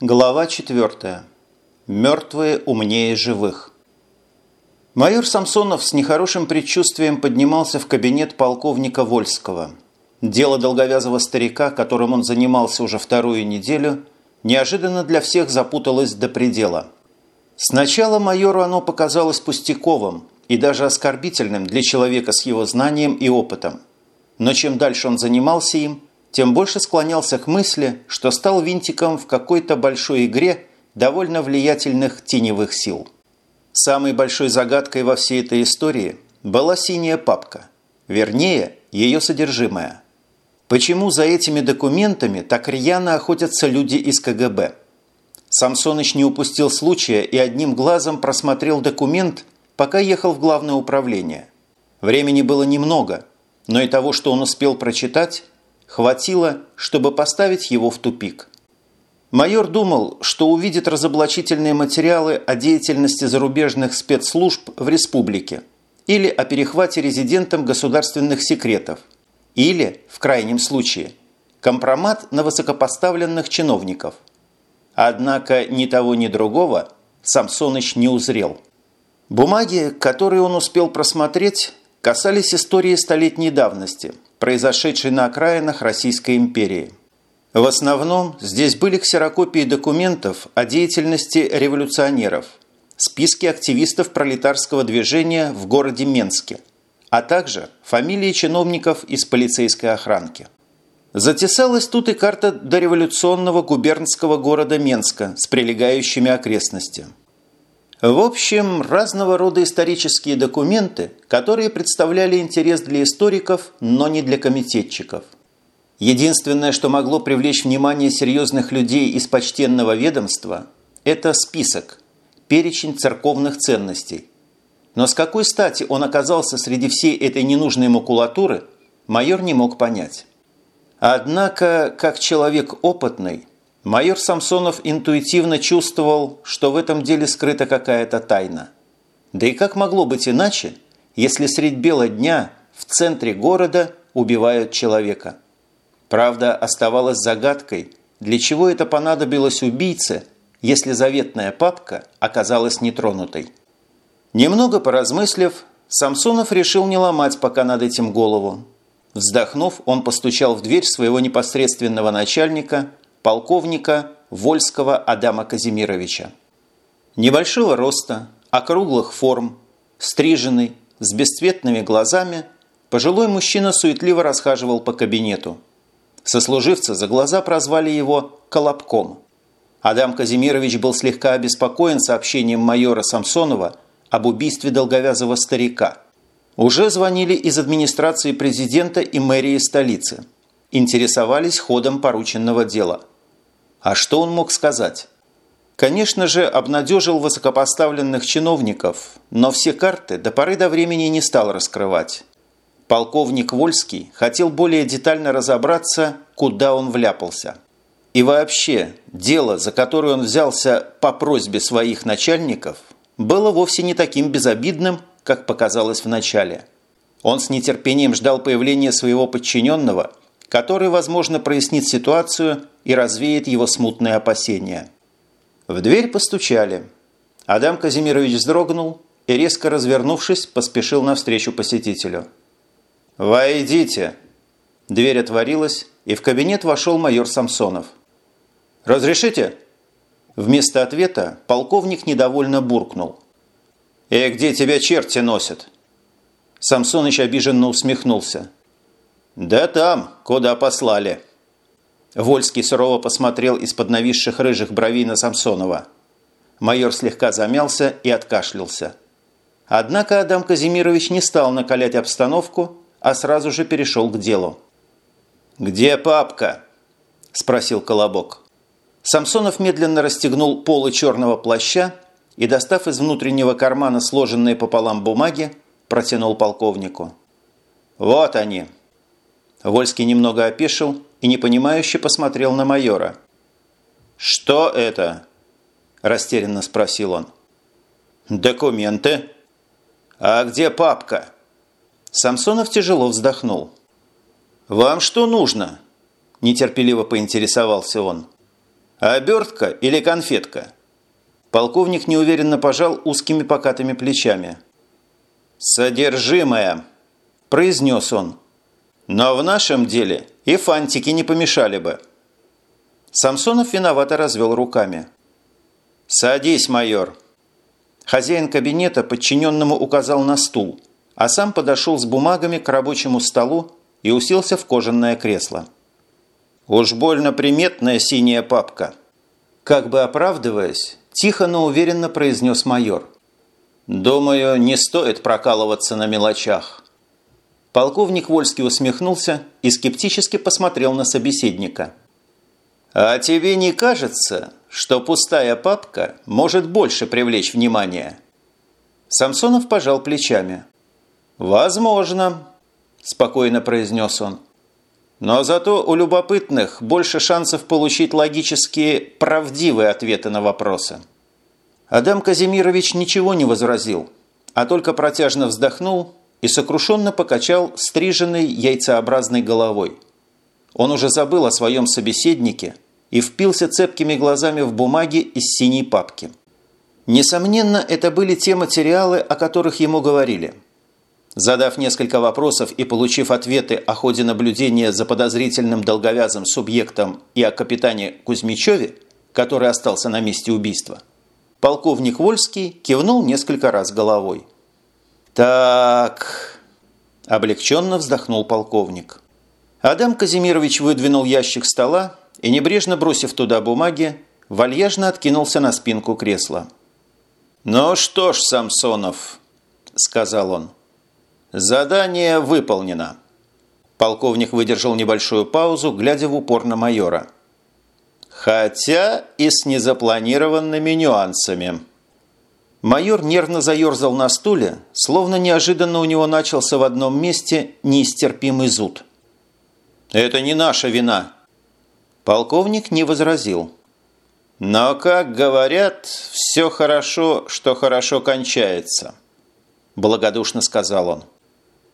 Глава 4. Мертвые умнее живых. Майор Самсонов с нехорошим предчувствием поднимался в кабинет полковника Вольского. Дело долговязого старика, которым он занимался уже вторую неделю, неожиданно для всех запуталось до предела. Сначала майору оно показалось пустяковым и даже оскорбительным для человека с его знанием и опытом. Но чем дальше он занимался им, тем больше склонялся к мысли, что стал винтиком в какой-то большой игре довольно влиятельных теневых сил. Самой большой загадкой во всей этой истории была синяя папка, вернее, ее содержимое. Почему за этими документами так рьяно охотятся люди из КГБ? Самсоныч не упустил случая и одним глазом просмотрел документ, пока ехал в главное управление. Времени было немного, но и того, что он успел прочитать, хватило, чтобы поставить его в тупик. Майор думал, что увидит разоблачительные материалы о деятельности зарубежных спецслужб в республике или о перехвате резидентом государственных секретов, или, в крайнем случае, компромат на высокопоставленных чиновников. Однако ни того, ни другого Самсоныч не узрел. Бумаги, которые он успел просмотреть, касались истории столетней давности – произошедшей на окраинах Российской империи. В основном здесь были ксерокопии документов о деятельности революционеров, списки активистов пролетарского движения в городе Менске, а также фамилии чиновников из полицейской охранки. Затесалась тут и карта дореволюционного губернского города Менска с прилегающими окрестностями. В общем, разного рода исторические документы, которые представляли интерес для историков, но не для комитетчиков. Единственное, что могло привлечь внимание серьезных людей из почтенного ведомства – это список, перечень церковных ценностей. Но с какой стати он оказался среди всей этой ненужной макулатуры, майор не мог понять. Однако, как человек опытный, Майор Самсонов интуитивно чувствовал, что в этом деле скрыта какая-то тайна. Да и как могло быть иначе, если средь бела дня в центре города убивают человека? Правда, оставалась загадкой, для чего это понадобилось убийце, если заветная папка оказалась нетронутой. Немного поразмыслив, Самсонов решил не ломать пока над этим голову. Вздохнув, он постучал в дверь своего непосредственного начальника – полковника Вольского Адама Казимировича. Небольшого роста, округлых форм, стриженный, с бесцветными глазами, пожилой мужчина суетливо расхаживал по кабинету. Сослуживцы за глаза прозвали его «Колобком». Адам Казимирович был слегка обеспокоен сообщением майора Самсонова об убийстве долговязого старика. Уже звонили из администрации президента и мэрии столицы. Интересовались ходом порученного дела – а что он мог сказать? Конечно же, обнадежил высокопоставленных чиновников, но все карты до поры до времени не стал раскрывать. Полковник Вольский хотел более детально разобраться, куда он вляпался. И вообще, дело, за которое он взялся по просьбе своих начальников, было вовсе не таким безобидным, как показалось в начале. Он с нетерпением ждал появления своего подчиненного – который, возможно, прояснит ситуацию и развеет его смутные опасения. В дверь постучали. Адам Казимирович вздрогнул и, резко развернувшись, поспешил навстречу посетителю. «Войдите!» Дверь отворилась, и в кабинет вошел майор Самсонов. «Разрешите?» Вместо ответа полковник недовольно буркнул. «И где тебя черти носят?» Самсоныч обиженно усмехнулся. «Да там, куда послали». Вольский сурово посмотрел из-под нависших рыжих бровей на Самсонова. Майор слегка замялся и откашлялся. Однако Адам Казимирович не стал накалять обстановку, а сразу же перешел к делу. «Где папка?» – спросил Колобок. Самсонов медленно расстегнул полы черного плаща и, достав из внутреннего кармана сложенные пополам бумаги, протянул полковнику. «Вот они!» Вольский немного опешил и непонимающе посмотрел на майора. «Что это?» – растерянно спросил он. «Документы». «А где папка?» Самсонов тяжело вздохнул. «Вам что нужно?» – нетерпеливо поинтересовался он. Обертка или конфетка?» Полковник неуверенно пожал узкими покатыми плечами. «Содержимое», – произнес он. «Но в нашем деле и фантики не помешали бы». Самсонов виновато развел руками. «Садись, майор». Хозяин кабинета подчиненному указал на стул, а сам подошел с бумагами к рабочему столу и уселся в кожаное кресло. «Уж больно приметная синяя папка». Как бы оправдываясь, тихо, но уверенно произнес майор. «Думаю, не стоит прокалываться на мелочах». Полковник Вольский усмехнулся и скептически посмотрел на собеседника. «А тебе не кажется, что пустая папка может больше привлечь внимание?» Самсонов пожал плечами. «Возможно», – спокойно произнес он. «Но зато у любопытных больше шансов получить логически правдивые ответы на вопросы». Адам Казимирович ничего не возразил, а только протяжно вздохнул и сокрушенно покачал стриженной яйцеобразной головой. Он уже забыл о своем собеседнике и впился цепкими глазами в бумаги из синей папки. Несомненно, это были те материалы, о которых ему говорили. Задав несколько вопросов и получив ответы о ходе наблюдения за подозрительным долговязым субъектом и о капитане Кузьмичеве, который остался на месте убийства, полковник Вольский кивнул несколько раз головой. «Так...» – облегченно вздохнул полковник. Адам Казимирович выдвинул ящик стола и, небрежно бросив туда бумаги, вальяжно откинулся на спинку кресла. «Ну что ж, Самсонов», – сказал он, – «задание выполнено». Полковник выдержал небольшую паузу, глядя в упор на майора. «Хотя и с незапланированными нюансами». Майор нервно заерзал на стуле, словно неожиданно у него начался в одном месте неистерпимый зуд. «Это не наша вина!» Полковник не возразил. «Но, как говорят, все хорошо, что хорошо кончается», – благодушно сказал он.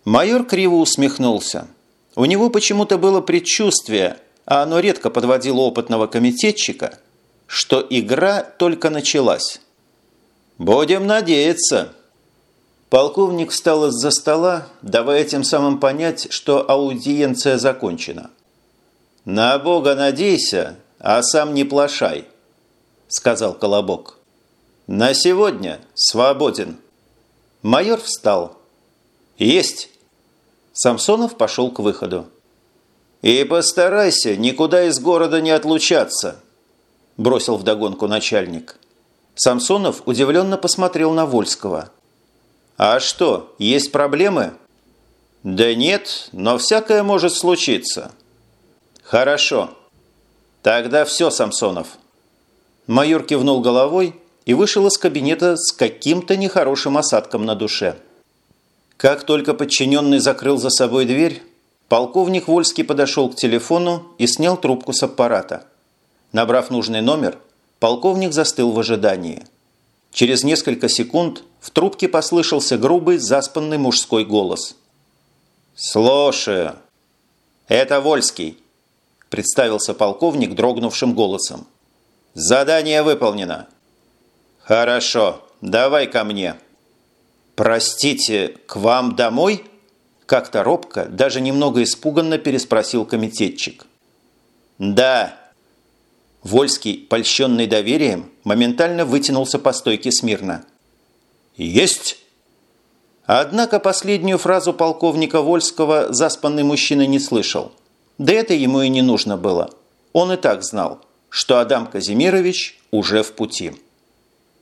Майор криво усмехнулся. У него почему-то было предчувствие, а оно редко подводило опытного комитетчика, что игра только началась. «Будем надеяться». Полковник встал из-за стола, давая тем самым понять, что аудиенция закончена. «На Бога надейся, а сам не плашай», – сказал Колобок. «На сегодня свободен». Майор встал. «Есть!» Самсонов пошел к выходу. «И постарайся никуда из города не отлучаться», – бросил вдогонку начальник. Самсонов удивленно посмотрел на Вольского. «А что, есть проблемы?» «Да нет, но всякое может случиться». «Хорошо. Тогда все, Самсонов». Майор кивнул головой и вышел из кабинета с каким-то нехорошим осадком на душе. Как только подчиненный закрыл за собой дверь, полковник Вольский подошел к телефону и снял трубку с аппарата. Набрав нужный номер, Полковник застыл в ожидании. Через несколько секунд в трубке послышался грубый, заспанный мужской голос. «Слушаю». «Это Вольский», – представился полковник дрогнувшим голосом. «Задание выполнено». «Хорошо, давай ко мне». «Простите, к вам домой?» Как-то робко, даже немного испуганно переспросил комитетчик. «Да», Вольский, польщенный доверием, моментально вытянулся по стойке смирно. «Есть!» Однако последнюю фразу полковника Вольского заспанный мужчина не слышал. Да это ему и не нужно было. Он и так знал, что Адам Казимирович уже в пути.